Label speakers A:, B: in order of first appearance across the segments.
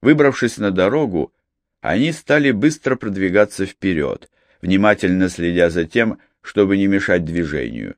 A: Выбравшись на дорогу, они стали быстро продвигаться вперед, внимательно следя за тем, чтобы не мешать движению.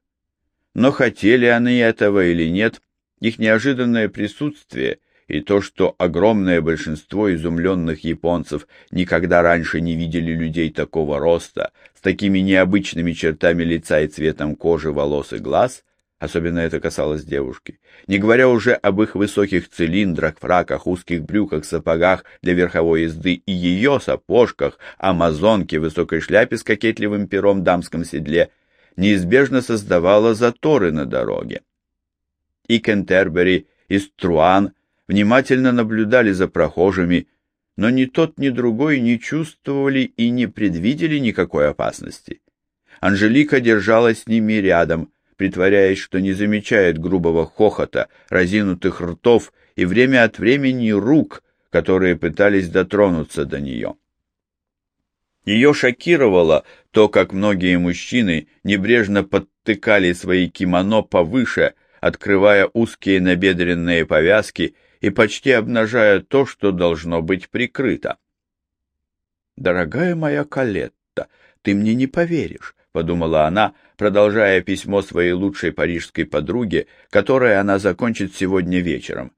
A: Но хотели они этого или нет, их неожиданное присутствие и то, что огромное большинство изумленных японцев никогда раньше не видели людей такого роста, с такими необычными чертами лица и цветом кожи, волос и глаз, особенно это касалось девушки, не говоря уже об их высоких цилиндрах, фраках, узких брюках, сапогах для верховой езды и ее сапожках, амазонке, высокой шляпе с кокетливым пером, дамском седле, неизбежно создавала заторы на дороге. И Кентербери, и Струан внимательно наблюдали за прохожими, но ни тот, ни другой не чувствовали и не предвидели никакой опасности. Анжелика держалась с ними рядом, притворяясь, что не замечает грубого хохота, разинутых ртов и время от времени рук, которые пытались дотронуться до нее. Ее шокировало то, как многие мужчины небрежно подтыкали свои кимоно повыше, открывая узкие набедренные повязки и почти обнажая то, что должно быть прикрыто. «Дорогая моя Калетта, ты мне не поверишь», — подумала она, продолжая письмо своей лучшей парижской подруге, которое она закончит сегодня вечером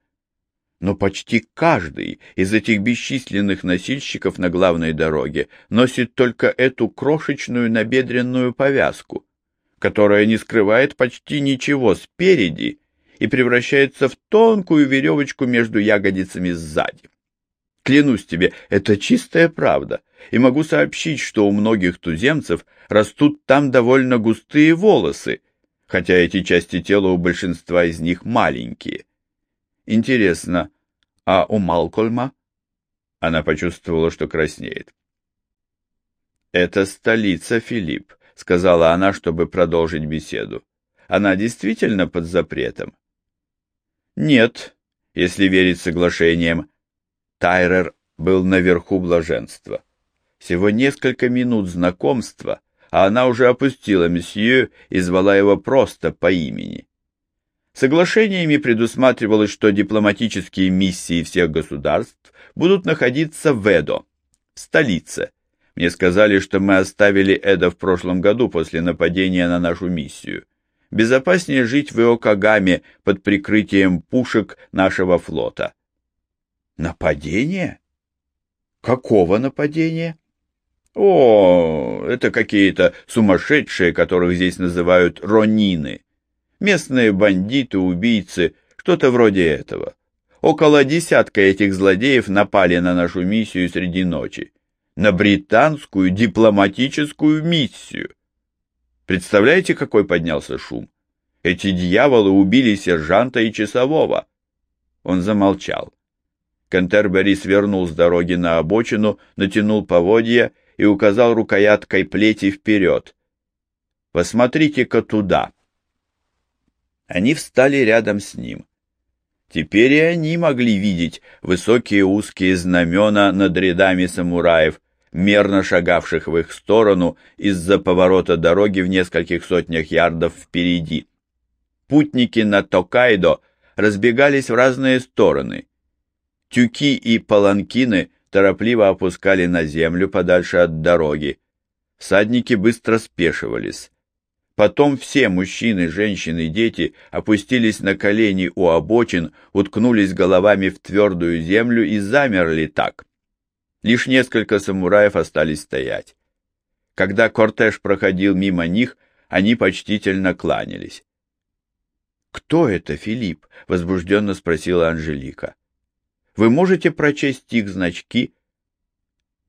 A: но почти каждый из этих бесчисленных носильщиков на главной дороге носит только эту крошечную набедренную повязку, которая не скрывает почти ничего спереди и превращается в тонкую веревочку между ягодицами сзади. Клянусь тебе, это чистая правда, и могу сообщить, что у многих туземцев растут там довольно густые волосы, хотя эти части тела у большинства из них маленькие. Интересно, а у Малкольма? Она почувствовала, что краснеет. «Это столица, Филипп», — сказала она, чтобы продолжить беседу. «Она действительно под запретом?» «Нет, если верить соглашениям. Тайрер был наверху блаженства. Всего несколько минут знакомства, а она уже опустила месье и звала его просто по имени. Соглашениями предусматривалось, что дипломатические миссии всех государств будут находиться в Эдо, столице. Мне сказали, что мы оставили Эдо в прошлом году после нападения на нашу миссию. Безопаснее жить в Иокагаме под прикрытием пушек нашего флота. Нападение? Какого нападения? О, это какие-то сумасшедшие, которых здесь называют ронины местные бандиты, убийцы, что-то вроде этого. Около десятка этих злодеев напали на нашу миссию среди ночи. На британскую дипломатическую миссию. Представляете, какой поднялся шум? Эти дьяволы убили сержанта и часового. Он замолчал. Кентербери свернул с дороги на обочину, натянул поводья и указал рукояткой плети вперед. «Посмотрите-ка туда!» Они встали рядом с ним. Теперь и они могли видеть высокие узкие знамена над рядами самураев, мерно шагавших в их сторону из-за поворота дороги в нескольких сотнях ярдов впереди. Путники на Токайдо разбегались в разные стороны. Тюки и паланкины торопливо опускали на землю подальше от дороги. Всадники быстро спешивались. Потом все мужчины, женщины дети опустились на колени у обочин, уткнулись головами в твердую землю и замерли так. Лишь несколько самураев остались стоять. Когда кортеж проходил мимо них, они почтительно кланялись. «Кто это, Филипп?» — возбужденно спросила Анжелика. «Вы можете прочесть их значки?»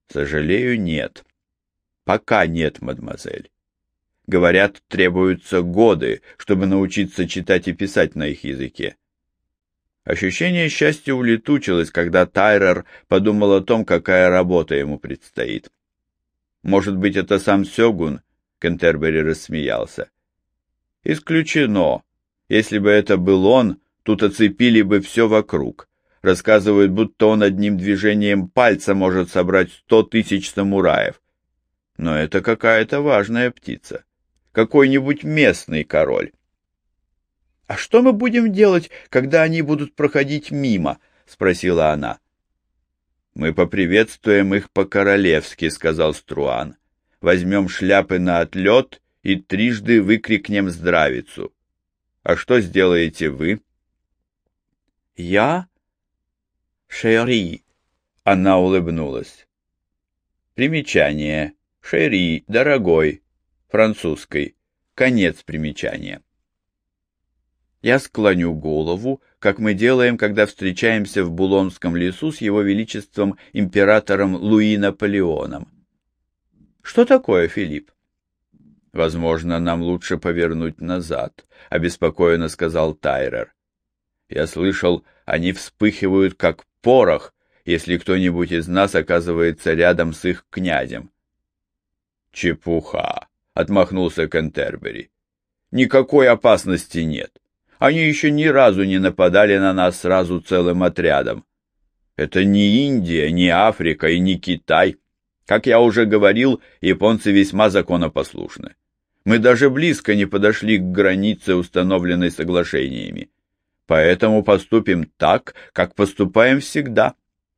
A: «Сожалею, нет. Пока нет, мадемуазель. Говорят, требуются годы, чтобы научиться читать и писать на их языке. Ощущение счастья улетучилось, когда Тайрер подумал о том, какая работа ему предстоит. Может быть, это сам Сёгун? Кентербери рассмеялся. Исключено. Если бы это был он, тут оцепили бы все вокруг. Рассказывают, будто он одним движением пальца может собрать сто тысяч самураев. Но это какая-то важная птица какой-нибудь местный король. — А что мы будем делать, когда они будут проходить мимо? — спросила она. Мы поприветствуем их по-королевски, сказал Струан. Возьмем шляпы на отлет и трижды выкрикнем здравицу. А что сделаете вы?
B: Я? Шери.
A: Она улыбнулась. Примечание. Шери, дорогой. Французской. Конец примечания. Я склоню голову, как мы делаем, когда встречаемся в Булонском лесу с его величеством императором Луи Наполеоном. Что такое, Филипп? Возможно, нам лучше повернуть назад, обеспокоенно сказал Тайрер. Я слышал, они вспыхивают как порох, если кто-нибудь из нас оказывается рядом с их князем. Чепуха, отмахнулся Кентербери. Никакой опасности нет. Они еще ни разу не нападали на нас сразу целым отрядом. Это не Индия, не Африка и не Китай. Как я уже говорил, японцы весьма законопослушны. Мы даже близко не подошли к границе, установленной соглашениями. Поэтому поступим так, как поступаем всегда.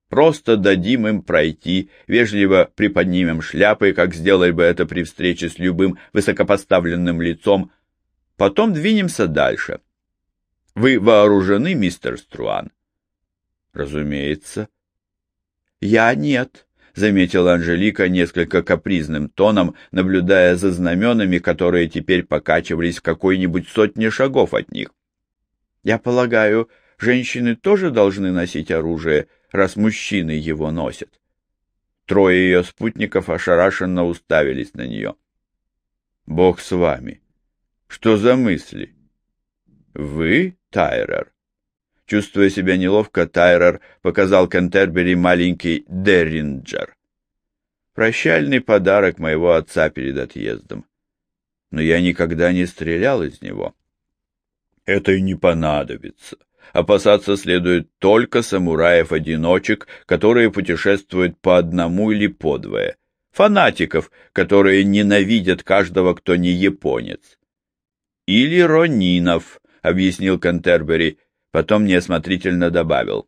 A: Просто дадим им пройти, вежливо приподнимем шляпы, как сделали бы это при встрече с любым высокопоставленным лицом. Потом двинемся дальше. Вы вооружены, мистер Струан? Разумеется. Я нет, заметила Анжелика несколько капризным тоном, наблюдая за знаменами, которые теперь покачивались в какой-нибудь сотне шагов от них. Я полагаю, женщины тоже должны носить оружие, раз мужчины его носят. Трое ее спутников ошарашенно уставились на нее. «Бог с вами! Что за мысли?» «Вы, Тайрер?» Чувствуя себя неловко, Тайрер показал Кентербери маленький Дерринджер. Прощальный подарок моего отца перед отъездом. Но я никогда не стрелял из него. Это и не понадобится. Опасаться следует только самураев-одиночек, которые путешествуют по одному или по двое. Фанатиков, которые ненавидят каждого, кто не японец. Или ронинов, объяснил Кантербери, потом неосмотрительно добавил.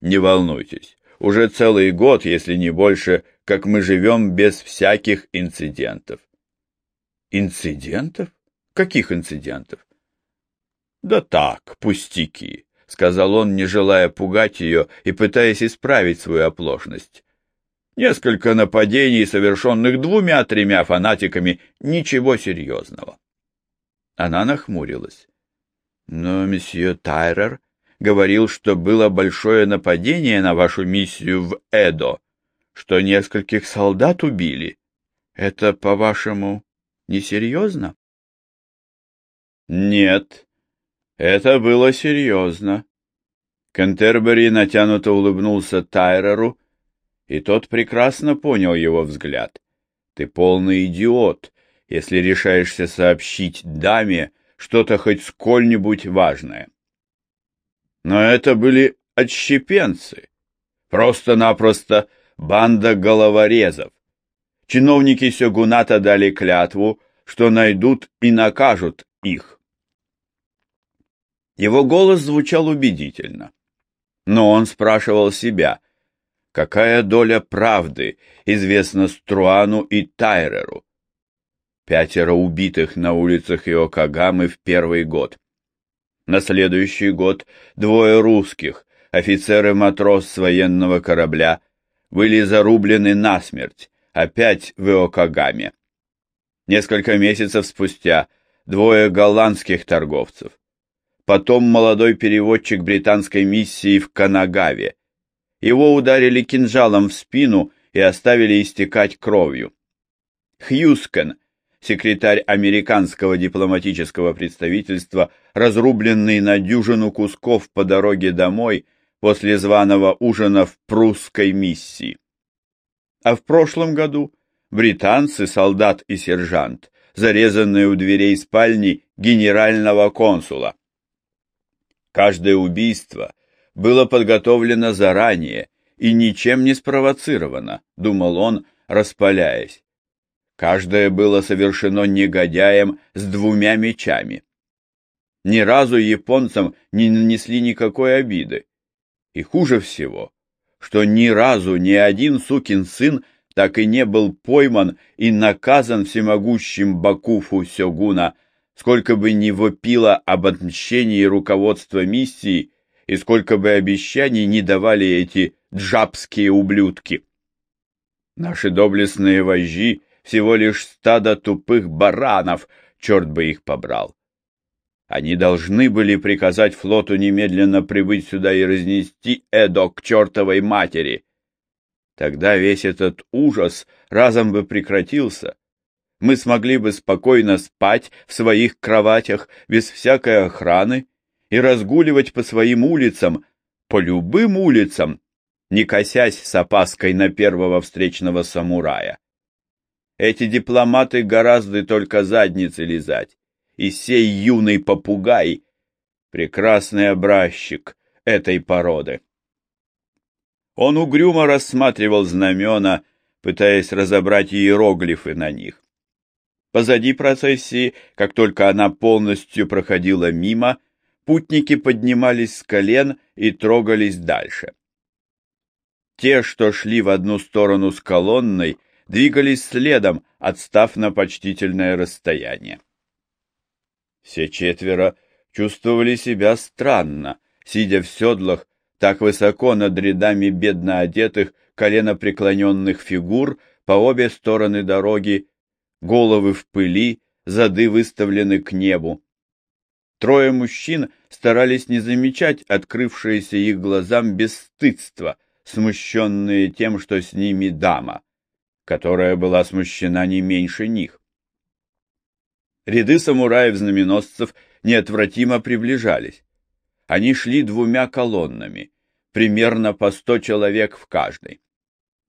A: Не волнуйтесь, уже целый год, если не больше, как мы живем без всяких инцидентов. Инцидентов? Каких инцидентов? Да так, пустяки. — сказал он, не желая пугать ее и пытаясь исправить свою оплошность. Несколько нападений, совершенных двумя-тремя фанатиками, ничего серьезного. Она нахмурилась. Но месье Тайрер говорил, что было большое нападение на вашу миссию в Эдо, что нескольких солдат убили. Это, по-вашему, несерьезно? Нет, это было серьезно. Кентербери натянуто улыбнулся Тайреру, и тот прекрасно понял его взгляд. Ты полный идиот, если решаешься сообщить даме что-то хоть сколь-нибудь важное. Но это были отщепенцы, просто-напросто банда головорезов. Чиновники Сёгуната дали клятву, что найдут и накажут их. Его голос звучал убедительно. Но он спрашивал себя, какая доля правды известна Струану и Тайреру. Пятеро убитых на улицах Иокагамы в первый год. На следующий год двое русских, офицеры-матрос с военного корабля, были зарублены насмерть, опять в Иокагаме. Несколько месяцев спустя двое голландских торговцев потом молодой переводчик британской миссии в Канагаве. Его ударили кинжалом в спину и оставили истекать кровью. Хьюскен, секретарь американского дипломатического представительства, разрубленный на дюжину кусков по дороге домой после званого ужина в прусской миссии. А в прошлом году британцы, солдат и сержант, зарезанные у дверей спальни генерального консула. Каждое убийство было подготовлено заранее и ничем не спровоцировано, думал он, распаляясь. Каждое было совершено негодяем с двумя мечами. Ни разу японцам не нанесли никакой обиды. И хуже всего, что ни разу ни один сукин сын так и не был пойман и наказан всемогущим Бакуфу Сёгуна, сколько бы ни вопило об отмщении руководства миссии и сколько бы обещаний не давали эти джабские ублюдки. Наши доблестные вожди всего лишь стадо тупых баранов, черт бы их побрал. Они должны были приказать флоту немедленно прибыть сюда и разнести Эдо к чертовой матери. Тогда весь этот ужас разом бы прекратился. Мы смогли бы спокойно спать в своих кроватях без всякой охраны и разгуливать по своим улицам, по любым улицам, не косясь с опаской на первого встречного самурая. Эти дипломаты гораздо только задницы лизать, и сей юный попугай — прекрасный образчик этой породы. Он угрюмо рассматривал знамена, пытаясь разобрать иероглифы на них. Позади процессии, как только она полностью проходила мимо, путники поднимались с колен и трогались дальше. Те, что шли в одну сторону с колонной, двигались следом, отстав на почтительное расстояние. Все четверо чувствовали себя странно, сидя в седлах так высоко над рядами бедно одетых, коленопреклоненных фигур по обе стороны дороги, головы в пыли, зады выставлены к небу. Трое мужчин старались не замечать открывшееся их глазам бесстыдство, смущенные тем, что с ними дама, которая была смущена не меньше них. Ряды самураев-знаменосцев неотвратимо приближались. Они шли двумя колоннами, примерно по сто человек в каждой.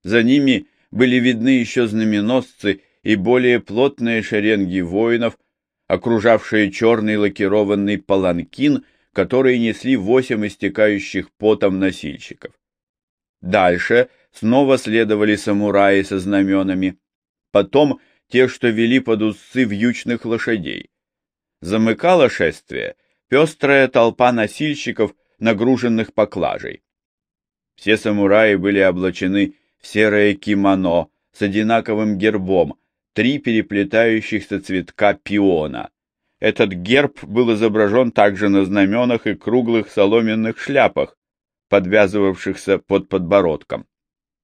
A: За ними были видны еще знаменосцы и более плотные шеренги воинов, окружавшие черный лакированный паланкин, который несли восемь истекающих потом носильщиков. Дальше снова следовали самураи со знаменами, потом те, что вели под усы вьючных лошадей. Замыкало шествие — пестрая толпа носильщиков, нагруженных поклажей. Все самураи были облачены в серое кимоно с одинаковым гербом, три переплетающихся цветка пиона. Этот герб был изображен также на знаменах и круглых соломенных шляпах, подвязывавшихся под подбородком.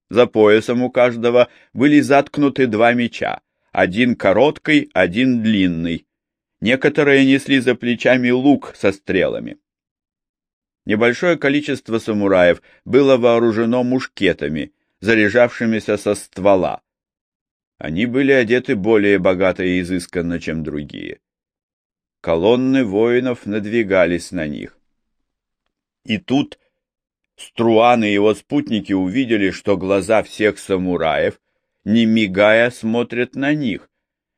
A: За поясом у каждого были заткнуты два меча, один короткий, один длинный. Некоторые несли за плечами лук со стрелами. Небольшое количество самураев было вооружено мушкетами, заряжавшимися со ствола. Они были одеты более богато и изысканно, чем другие. Колонны воинов надвигались на них. И тут Струан и его спутники увидели, что глаза всех самураев, не мигая, смотрят на них,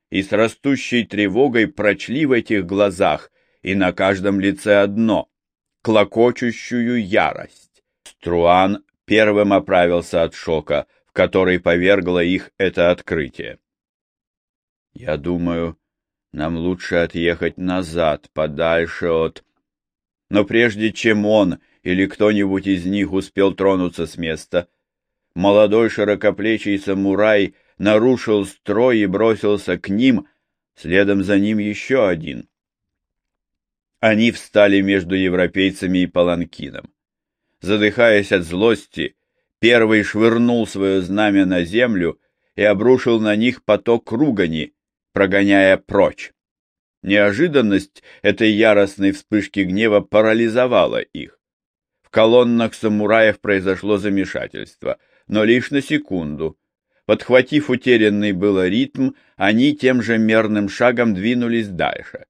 A: и с растущей тревогой прочли в этих глазах и на каждом лице одно — клокочущую ярость. Струан первым оправился от шока, который повергло их это открытие. «Я думаю, нам лучше отъехать назад, подальше от...» Но прежде чем он или кто-нибудь из них успел тронуться с места, молодой широкоплечий самурай — нарушил строй и бросился к ним, следом за ним еще один. Они встали между европейцами и паланкином. Задыхаясь от злости, первый швырнул свое знамя на землю и обрушил на них поток ругани, прогоняя прочь. Неожиданность этой яростной вспышки гнева парализовала их. В колоннах самураев произошло замешательство, но лишь на секунду — Подхватив утерянный было ритм, они тем же мерным шагом двинулись дальше.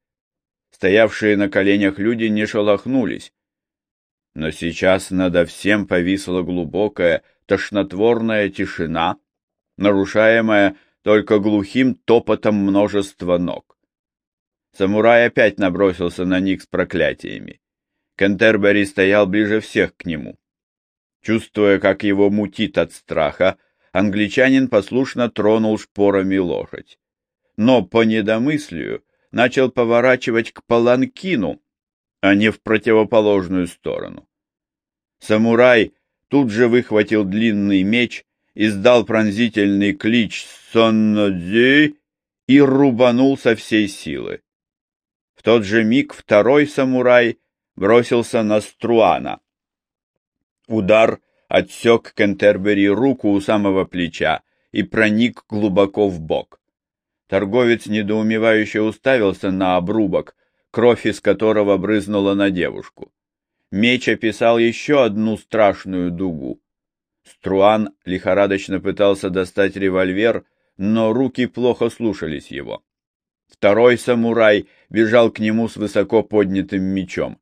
A: Стоявшие на коленях люди не шелохнулись. Но сейчас надо всем повисла глубокая, тошнотворная тишина, нарушаемая только глухим топотом множества ног. Самурай опять набросился на них с проклятиями. Кентербери стоял ближе всех к нему. Чувствуя, как его мутит от страха, англичанин послушно тронул шпорами лошадь. Но по недомыслию начал поворачивать к паланкину, а не в противоположную сторону. Самурай тут же выхватил длинный меч, издал пронзительный клич «Соннодзи» и рубанул со всей силы. В тот же миг второй самурай бросился на Струана. Удар отсек Кентербери руку у самого плеча и проник глубоко в бок. Торговец недоумевающе уставился на обрубок, кровь из которого брызнула на девушку. Меч описал еще одну страшную дугу. Струан лихорадочно пытался достать револьвер, но руки плохо слушались его. Второй самурай бежал к нему с высоко поднятым мечом.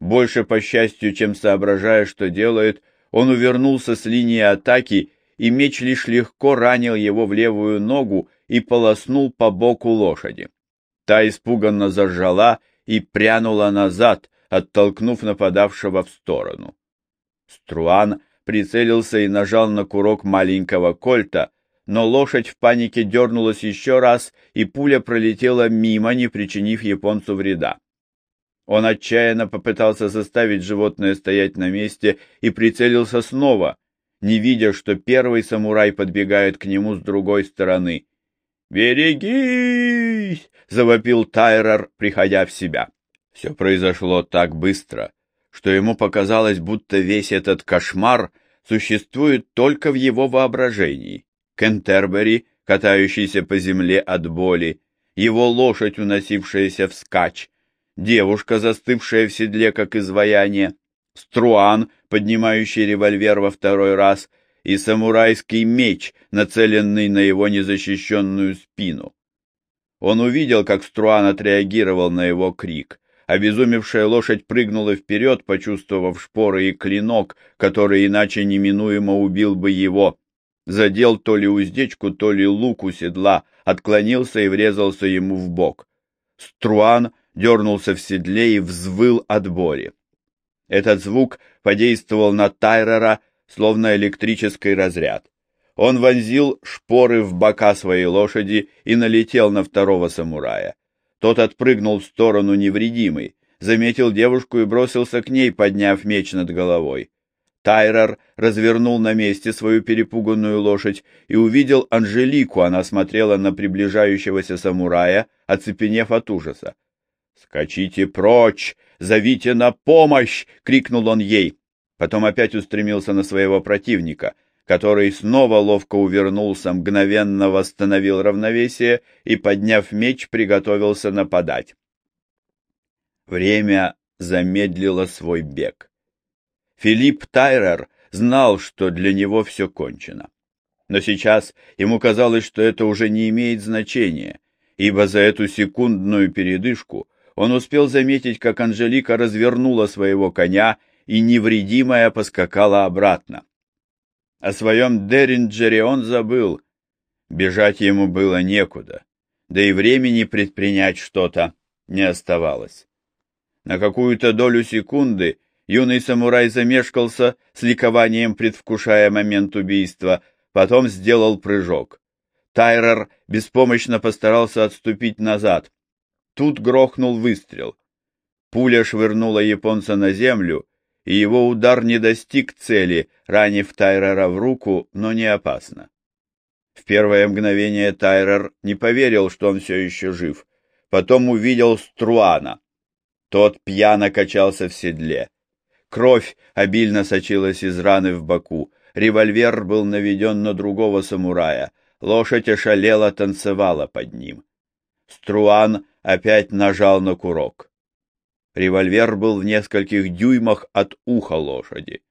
A: Больше по счастью, чем соображая, что делает, он увернулся с линии атаки, и меч лишь легко ранил его в левую ногу и полоснул по боку лошади. Та испуганно заржала и прянула назад, оттолкнув нападавшего в сторону. Струан прицелился и нажал на курок маленького кольта, но лошадь в панике дернулась еще раз, и пуля пролетела мимо, не причинив японцу вреда. Он отчаянно попытался заставить животное стоять на месте и прицелился снова, не видя, что первый самурай подбегает к нему с другой стороны. «Берегись!» — завопил Тайрер, приходя в себя. Все произошло так быстро, что ему показалось, будто весь этот кошмар существует только в его воображении. Кентербери, катающийся по земле от боли, его лошадь, уносившаяся вскачь, девушка, застывшая в седле, как изваяние, струан, поднимающий револьвер во второй раз, и самурайский меч, нацеленный на его незащищенную спину. Он увидел, как Струан отреагировал на его крик. Обезумевшая лошадь прыгнула вперед, почувствовав шпоры и клинок, который иначе неминуемо убил бы его. Задел то ли уздечку, то ли лук у седла, отклонился и врезался ему в бок. Струан дернулся в седле и взвыл от боли. Этот звук подействовал на Тайрера, словно электрический разряд. Он вонзил шпоры в бока своей лошади и налетел на второго самурая. Тот отпрыгнул в сторону невредимый, заметил девушку и бросился к ней, подняв меч над головой. Тайрер развернул на месте свою перепуганную лошадь и увидел Анжелику, она смотрела на приближающегося самурая, оцепенев от ужаса. «Скачите прочь! Зовите на помощь!» — крикнул он ей. Потом опять устремился на своего противника, который снова ловко увернулся, мгновенно восстановил равновесие и, подняв меч, приготовился нападать. Время замедлило свой бег. Филипп Тайрер знал, что для него все кончено. Но сейчас ему казалось, что это уже не имеет значения, ибо за эту секундную передышку он успел заметить, как Анжелика развернула своего коня и невредимая поскакала обратно. О своем Деринджере он забыл. Бежать ему было некуда, да и времени предпринять что-то не оставалось. На какую-то долю секунды юный самурай замешкался, с ликованием предвкушая момент убийства, потом сделал прыжок. Тайрер беспомощно постарался отступить назад. Тут грохнул выстрел. Пуля швырнула японца на землю, и его удар не достиг цели, ранив Тайрера в руку, но не опасно. В первое мгновение Тайрер не поверил, что он все еще жив. Потом увидел Струана. Тот пьяно качался в седле. Кровь обильно сочилась из раны в боку. Револьвер был наведен на другого самурая. Лошадь ошалела, танцевала под ним. Струан опять нажал на курок. Револьвер был в нескольких дюймах от уха лошади.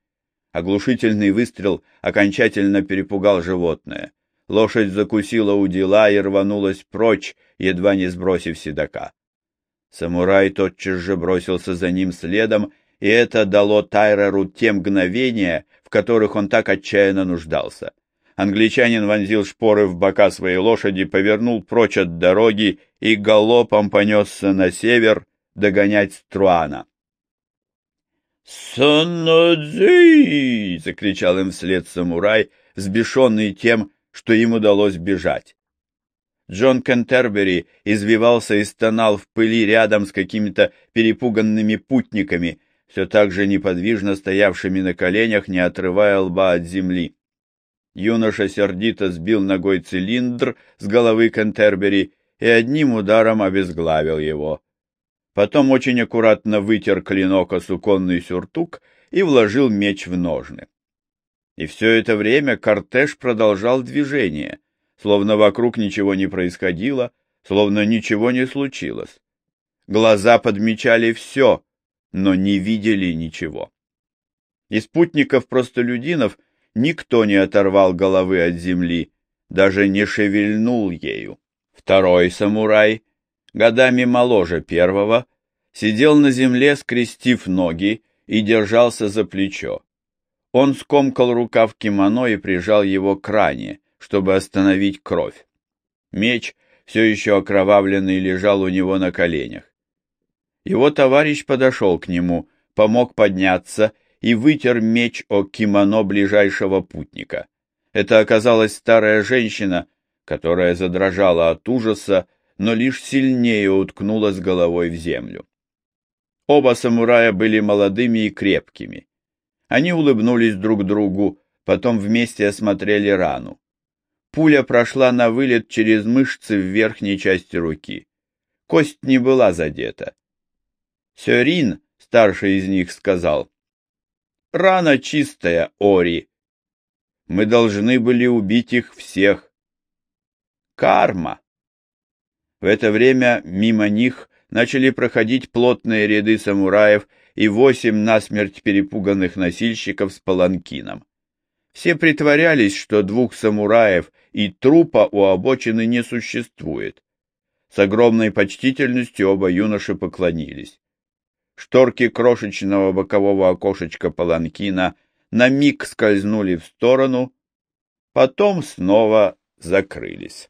A: Оглушительный выстрел окончательно перепугал животное. Лошадь закусила у дела и рванулась прочь, едва не сбросив седока. Самурай тотчас же бросился за ним следом, и это дало Тайреру те мгновения, в которых он так отчаянно нуждался. Англичанин вонзил шпоры в бока своей лошади, повернул прочь от дороги и галопом понесся на север, догонять Струана. «Соннодзи!» — закричал им вслед самурай, взбешенный тем, что им удалось бежать. Джон Кентербери извивался и стонал в пыли рядом с какими-то перепуганными путниками, все так же неподвижно стоявшими на коленях, не отрывая лба от земли. Юноша сердито сбил ногой цилиндр с головы Кентербери и одним ударом обезглавил его. Потом очень аккуратно вытер клинок о суконный сюртук и вложил меч в ножны. И все это время кортеж продолжал движение, словно вокруг ничего не происходило, словно ничего не случилось. Глаза подмечали все, но не видели ничего. Из путников-простолюдинов никто не оторвал головы от земли, даже не шевельнул ею. Второй самурай, годами моложе первого, сидел на земле, скрестив ноги, и держался за плечо. Он скомкал рукав кимоно и прижал его к ране, чтобы остановить кровь. Меч, все еще окровавленный, лежал у него на коленях. Его товарищ подошел к нему, помог подняться и вытер меч о кимоно ближайшего путника. Это оказалась старая женщина, которая задрожала от ужаса, но лишь сильнее уткнулась головой в землю. Оба самурая были молодыми и крепкими. Они улыбнулись друг другу, потом вместе осмотрели рану. Пуля прошла на вылет через мышцы в верхней части руки. Кость не была задета. Сёрин, старший из них, сказал, «Рана чистая, Ори. Мы должны были убить их всех. Карма!» В это время мимо них начали проходить плотные ряды самураев и восемь насмерть перепуганных носильщиков с паланкином. Все притворялись, что двух самураев и трупа у обочины не существует. С огромной почтительностью оба юноши поклонились. Шторки крошечного бокового окошечка паланкина на миг скользнули в сторону, потом снова закрылись.